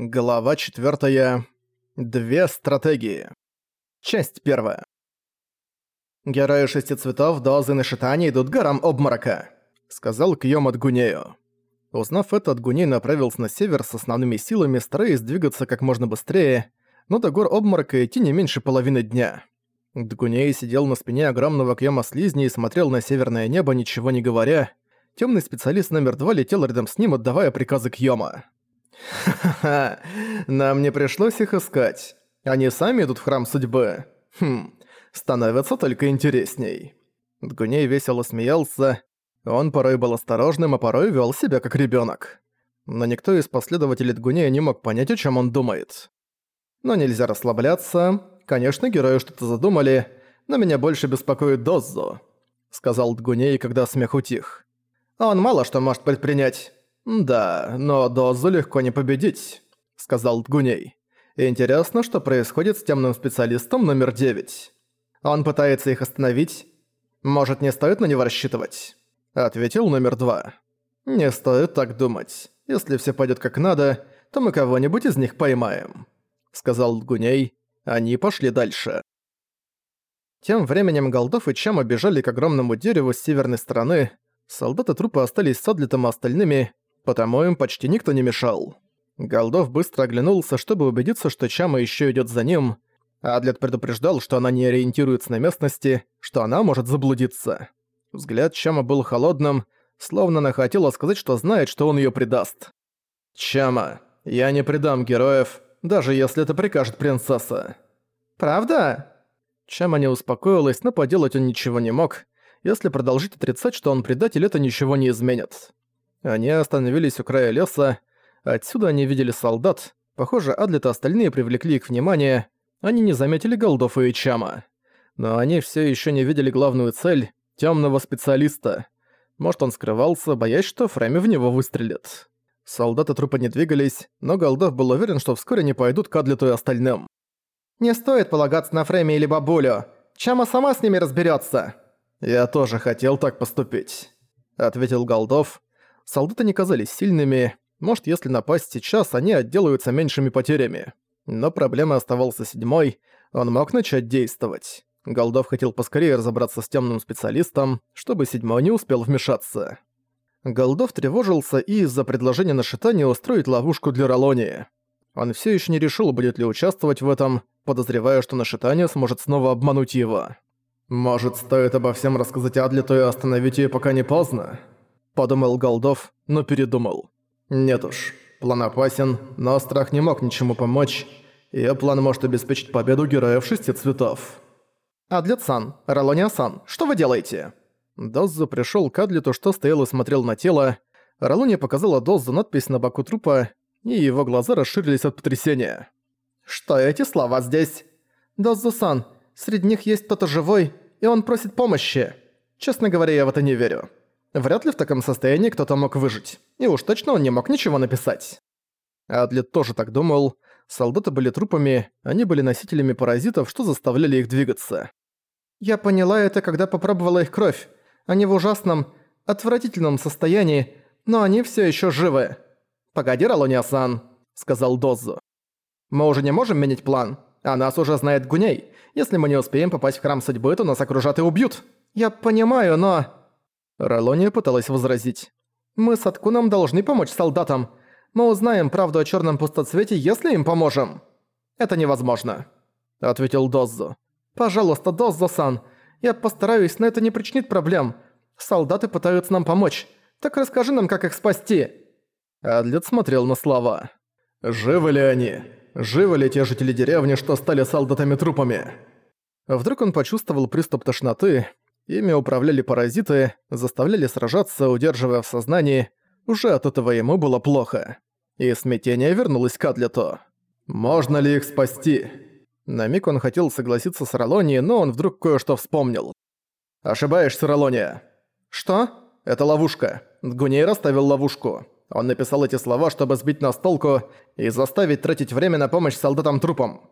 Глава 4. Две стратегии. Часть 1. «Герои шести цветов Дозы и Шитани идут к горам обморока», — сказал Кьём от Гунею. Узнав это, Гуней направился на север с основными силами, стараясь двигаться как можно быстрее, но до гор обморока идти не меньше половины дня. Дгуней сидел на спине огромного Кьёма слизни и смотрел на северное небо, ничего не говоря. Темный специалист номер два летел рядом с ним, отдавая приказы Кьёма. «Ха-ха, нам не пришлось их искать. Они сами идут в храм судьбы. Хм, становится только интересней». Дгуней весело смеялся. Он порой был осторожным, а порой вел себя как ребенок. Но никто из последователей Дгунея не мог понять, о чем он думает. Но нельзя расслабляться. Конечно, герои что-то задумали, но меня больше беспокоит Доззо, сказал Дгуней, когда смех утих. Он мало что может предпринять. «Да, но Дозу легко не победить», — сказал Дгуней. «Интересно, что происходит с темным специалистом номер девять. Он пытается их остановить. Может, не стоит на него рассчитывать?» Ответил номер два. «Не стоит так думать. Если все пойдет как надо, то мы кого-нибудь из них поймаем», — сказал Дгуней. Они пошли дальше. Тем временем Голдов и Чам обежали к огромному дереву с северной стороны. Солдаты трупа остались с Адлетом остальными, потому им почти никто не мешал. Голдов быстро оглянулся, чтобы убедиться, что Чама еще идет за ним. Адлет предупреждал, что она не ориентируется на местности, что она может заблудиться. Взгляд Чама был холодным, словно она хотела сказать, что знает, что он ее предаст. «Чама, я не предам героев, даже если это прикажет принцесса». «Правда?» Чама не успокоилась, но поделать он ничего не мог. Если продолжить отрицать, что он предатель, это ничего не изменит. Они остановились у края леса. Отсюда они видели солдат. Похоже, Адлет и остальные привлекли их внимание. Они не заметили Голдофа и Чама. Но они все еще не видели главную цель — темного специалиста. Может, он скрывался, боясь, что Фрейми в него выстрелит. Солдаты трупа не двигались, но Голдов был уверен, что вскоре они пойдут к Адлету и остальным. «Не стоит полагаться на Фрейми или бабулю. Чама сама с ними разберется. «Я тоже хотел так поступить», — ответил Голдов, Солдаты не казались сильными, может, если напасть сейчас, они отделаются меньшими потерями. Но проблема оставался седьмой, он мог начать действовать. Голдов хотел поскорее разобраться с темным специалистом, чтобы седьмой не успел вмешаться. Голдов тревожился и из-за предложения на шитание устроить ловушку для Ролонии. Он все еще не решил, будет ли участвовать в этом, подозревая, что нашитание сможет снова обмануть его. «Может, стоит обо всем рассказать Адлету и остановить ее, пока не поздно?» Подумал Голдов, но передумал. Нет уж, план опасен, но страх не мог ничему помочь. Её план может обеспечить победу героев шести цветов. «Адлет-сан, Ролония-сан, что вы делаете?» Доззу пришёл к Адлету, что стоял и смотрел на тело. Ролония показала Доззу надпись на боку трупа, и его глаза расширились от потрясения. «Что эти слова здесь?» «Доззу-сан, среди них есть кто-то живой, и он просит помощи. Честно говоря, я в это не верю. Вряд ли в таком состоянии кто-то мог выжить. И уж точно он не мог ничего написать. Адлет тоже так думал. Солдаты были трупами, они были носителями паразитов, что заставляли их двигаться. «Я поняла это, когда попробовала их кровь. Они в ужасном, отвратительном состоянии, но они все еще живы». «Погоди, Ролония-сан», — сказал Дозу. «Мы уже не можем менять план, а нас уже знает Гуней. Если мы не успеем попасть в Храм Судьбы, то нас окружат и убьют». «Я понимаю, но...» Ролония пыталась возразить. «Мы с Аткуном должны помочь солдатам. Мы узнаем правду о черном пустоцвете, если им поможем». «Это невозможно», — ответил Доззо. «Пожалуйста, Доззо-сан, я постараюсь, но это не причинит проблем. Солдаты пытаются нам помочь. Так расскажи нам, как их спасти». Адлет смотрел на слова. «Живы ли они? Живы ли те жители деревни, что стали солдатами-трупами?» Вдруг он почувствовал приступ тошноты, Ими управляли паразиты, заставляли сражаться, удерживая в сознании. Уже от этого ему было плохо. И смятение вернулось к Адлету. «Можно ли их спасти?» На миг он хотел согласиться с Ролонией, но он вдруг кое-что вспомнил. «Ошибаешься, Ролония». «Что?» «Это ловушка. Гуней расставил ловушку. Он написал эти слова, чтобы сбить нас толку и заставить тратить время на помощь солдатам-трупам».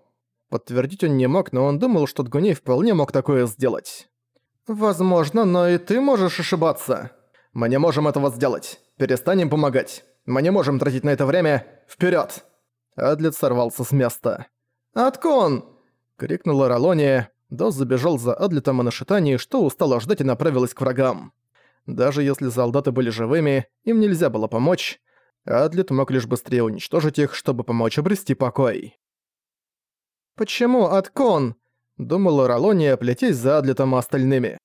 Подтвердить он не мог, но он думал, что Дгуней вполне мог такое сделать. «Возможно, но и ты можешь ошибаться. Мы не можем этого сделать. Перестанем помогать. Мы не можем тратить на это время. Вперед! Адлет сорвался с места. «Откон!» — крикнула Ролония. Дос забежал за Адлетом и на шитании, что устало ждать и направилась к врагам. Даже если солдаты были живыми, им нельзя было помочь. Адлет мог лишь быстрее уничтожить их, чтобы помочь обрести покой. «Почему Откон?» — думала Ролония, плетясь за Адлетом и остальными.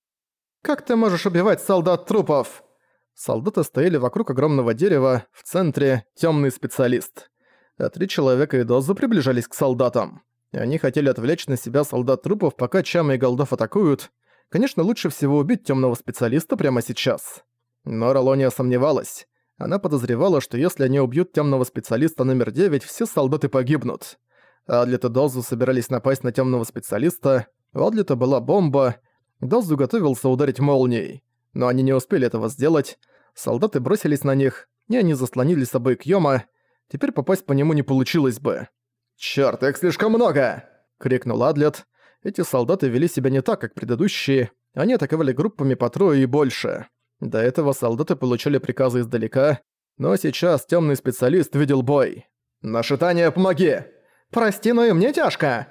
«Как ты можешь убивать солдат трупов?» Солдаты стояли вокруг огромного дерева, в центре — темный специалист. А три человека и Дозу приближались к солдатам. Они хотели отвлечь на себя солдат трупов, пока Чама и Голдов атакуют. Конечно, лучше всего убить темного специалиста прямо сейчас. Но Ролония сомневалась. Она подозревала, что если они убьют темного специалиста номер 9, все солдаты погибнут. Адлет и Дозу собирались напасть на темного специалиста, у Адлета была бомба, Дозу готовился ударить молнией. Но они не успели этого сделать, солдаты бросились на них, и они заслонили собой Кьёма, теперь попасть по нему не получилось бы. «Чёрт, их слишком много!» — крикнул Адлет. Эти солдаты вели себя не так, как предыдущие, они атаковали группами по трое и больше. До этого солдаты получали приказы издалека, но сейчас темный специалист видел бой. «На шитание помоги!» «Прости, но и мне тяжко!»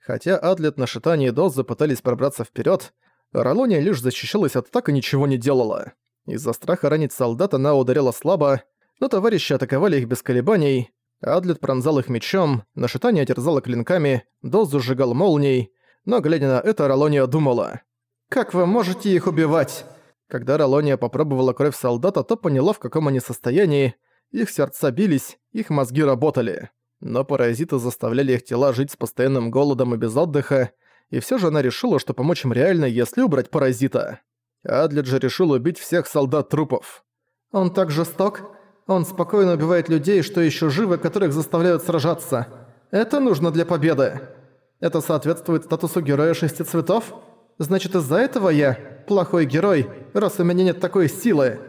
Хотя Адлет на шитании и Дозы пытались пробраться вперед, Ролония лишь защищалась от атак и ничего не делала. Из-за страха ранить солдат она ударила слабо, но товарищи атаковали их без колебаний. Адлет пронзал их мечом, на шитание терзала клинками, Дозу сжигал молнией, но, глядя на это, Ролония думала. «Как вы можете их убивать?» Когда Ролония попробовала кровь солдата, то поняла, в каком они состоянии. Их сердца бились, их мозги работали. Но паразиты заставляли их тела жить с постоянным голодом и без отдыха, и все же она решила, что помочь им реально, если убрать паразита. Адлет же решил убить всех солдат-трупов. «Он так жесток. Он спокойно убивает людей, что еще живы, которых заставляют сражаться. Это нужно для победы. Это соответствует статусу героя шести цветов? Значит, из-за этого я плохой герой, раз у меня нет такой силы».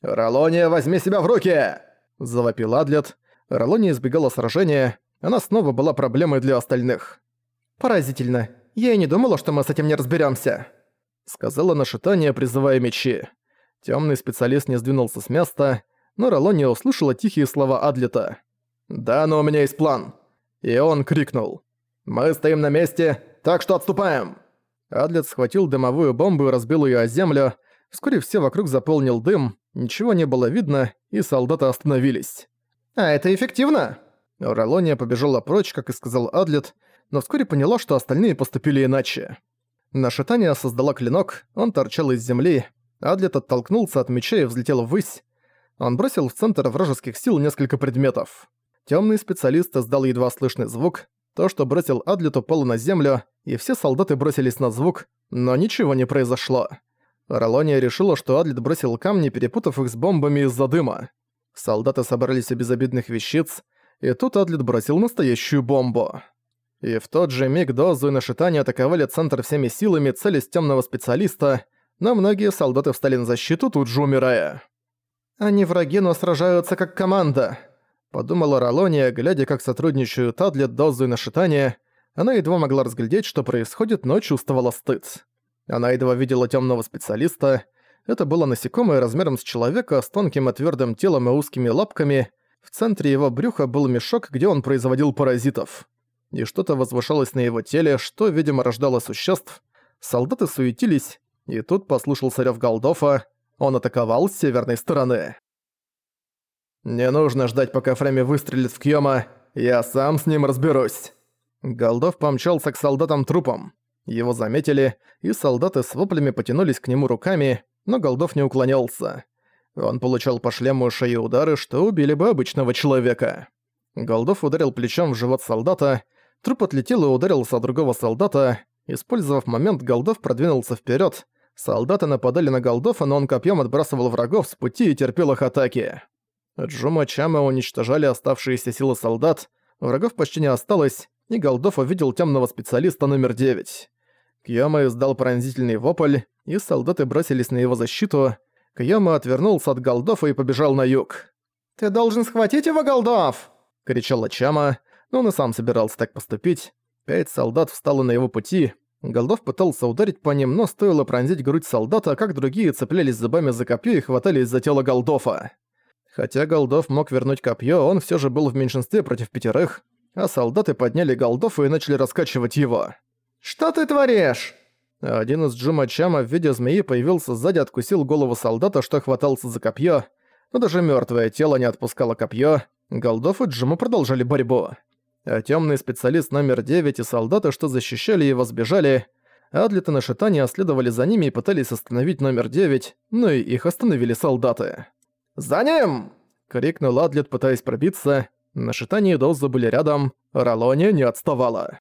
«Ролония, возьми себя в руки!» – завопил Адлет. Ролония избегала сражения, она снова была проблемой для остальных. «Поразительно. Я и не думала, что мы с этим не разберемся, сказала нашитание, призывая мечи. Темный специалист не сдвинулся с места, но Ролония услышала тихие слова Адлета. «Да, но у меня есть план». И он крикнул. «Мы стоим на месте, так что отступаем!» Адлет схватил дымовую бомбу и разбил ее о землю. Вскоре все вокруг заполнил дым, ничего не было видно, и солдаты остановились. «А это эффективно!» Ролония побежала прочь, как и сказал Адлет, но вскоре поняла, что остальные поступили иначе. Нашитание создала клинок, он торчал из земли, Адлет оттолкнулся от меча и взлетел ввысь. Он бросил в центр вражеских сил несколько предметов. Темный специалист издал едва слышный звук, то, что бросил Адлет, упало на землю, и все солдаты бросились на звук, но ничего не произошло. Ролония решила, что Адлет бросил камни, перепутав их с бомбами из-за дыма. Солдаты собрались у безобидных вещиц, и тут Адлет бросил настоящую бомбу. И в тот же миг Дозу и Нашитани атаковали центр всеми силами, целясь темного специалиста, но многие солдаты встали на защиту, тут же умирая. «Они враги, но сражаются как команда», — подумала Ролония, глядя, как сотрудничают Адлет, Дозу и Нашитани. Она едва могла разглядеть, что происходит, но чувствовала стыд. Она едва видела темного специалиста, это было насекомое размером с человека, с тонким и твердым телом и узкими лапками. В центре его брюха был мешок, где он производил паразитов. И что-то возвышалось на его теле, что, видимо, рождало существ. Солдаты суетились, и тут послушался рёв Голдофа. Он атаковал с северной стороны. «Не нужно ждать, пока Фреми выстрелит в Кьёма. Я сам с ним разберусь». Голдов помчался к солдатам-трупам. Его заметили, и солдаты с воплями потянулись к нему руками, но Голдов не уклонялся. Он получал по шлему шеи удары, что убили бы обычного человека. Голдов ударил плечом в живот солдата, труп отлетел и ударился от другого солдата. Использовав момент, Голдов продвинулся вперед. Солдаты нападали на Голдофа, но он копьем отбрасывал врагов с пути и терпел их атаки. Джума Чама уничтожали оставшиеся силы солдат, врагов почти не осталось, и Голдов увидел темного специалиста номер 9. Кьяма издал пронзительный вопль, и солдаты бросились на его защиту. Кьяма отвернулся от Голдофа и побежал на юг. «Ты должен схватить его, Голдов!» — кричала Чама, но он и сам собирался так поступить. Пять солдат встало на его пути. Голдов пытался ударить по ним, но стоило пронзить грудь солдата, как другие цеплялись зубами за копье и хватались за тело Голдофа. Хотя Голдов мог вернуть копье, он все же был в меньшинстве против пятерых, а солдаты подняли Голдов и начали раскачивать его. «Что ты творишь?» Один из Джума Чама в виде змеи появился сзади, откусил голову солдата, что хватался за копье, но даже мертвое тело не отпускало копье. Голдов и Джума продолжали борьбу. А темный специалист номер 9 и солдаты, что защищали его, сбежали. Адлет и Нашитания следовали за ними и пытались остановить номер 9, но и их остановили солдаты. «За ним!» — крикнул Адлет, пытаясь пробиться. Нашитание и Доза были рядом, Ралония не отставала.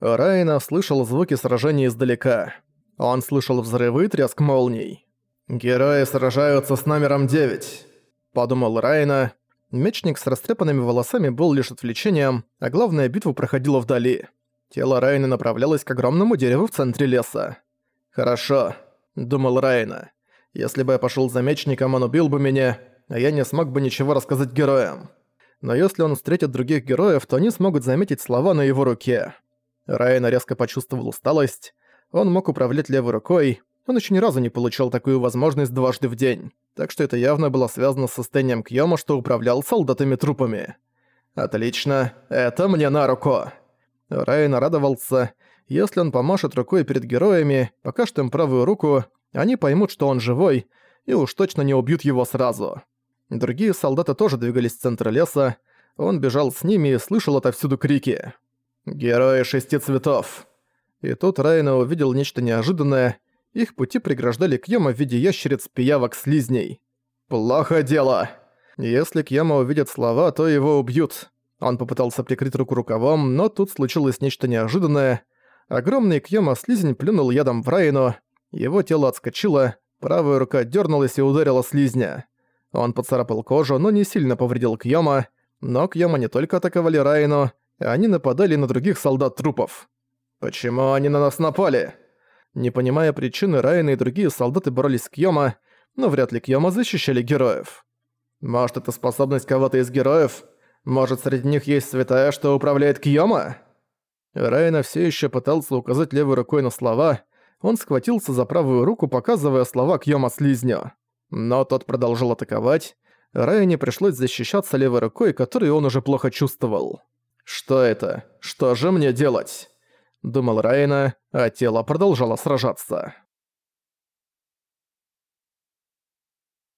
Райна слышал звуки сражения издалека. Он слышал взрывы и треск молний. «Герои сражаются с номером 9», — подумал Райна. Мечник с растрепанными волосами был лишь отвлечением, а главная битва проходила вдали. Тело Райна направлялось к огромному дереву в центре леса. «Хорошо», — думал Райна. «Если бы я пошёл за мечником, он убил бы меня, а я не смог бы ничего рассказать героям. Но если он встретит других героев, то они смогут заметить слова на его руке». Райна резко почувствовал усталость. Он мог управлять левой рукой, он еще ни разу не получал такую возможность дважды в день, так что это явно было связано с состоянием Кьёма, что управлял солдатами-трупами. «Отлично, это мне на руку!» Райан радовался. Если он помашет рукой перед героями, покажет им правую руку, они поймут, что он живой, и уж точно не убьют его сразу. Другие солдаты тоже двигались в центр леса. Он бежал с ними и слышал отовсюду крики. «Герои шести цветов!» И тут Райна увидел нечто неожиданное. Их пути преграждали Кьяма в виде ящериц, пиявок, слизней. «Плохо дело!» Если Кьяма увидит слова, то его убьют. Он попытался прикрыть руку рукавом, но тут случилось нечто неожиданное. Огромный Кьяма-слизень плюнул ядом в Райну, его тело отскочило, правая рука дернулась и ударила слизня. Он поцарапал кожу, но не сильно повредил Кьяма, но Кьяма не только атаковали Райну, они нападали на других солдат-трупов. «Почему они на нас напали?» Не понимая причины, Райна и другие солдаты боролись с Кьёма, но вряд ли Кьёма защищали героев. Может, это способность кого-то из героев? Может, среди них есть святая, что управляет Кьёма? Райна все еще пытался указать левой рукой на слова. Он схватился за правую руку, показывая слова Кьёма слизню. Но тот продолжил атаковать. Райне пришлось защищаться левой рукой, которую он уже плохо чувствовал. «Что это? Что же мне делать?» Думал Райна, а тело продолжало сражаться.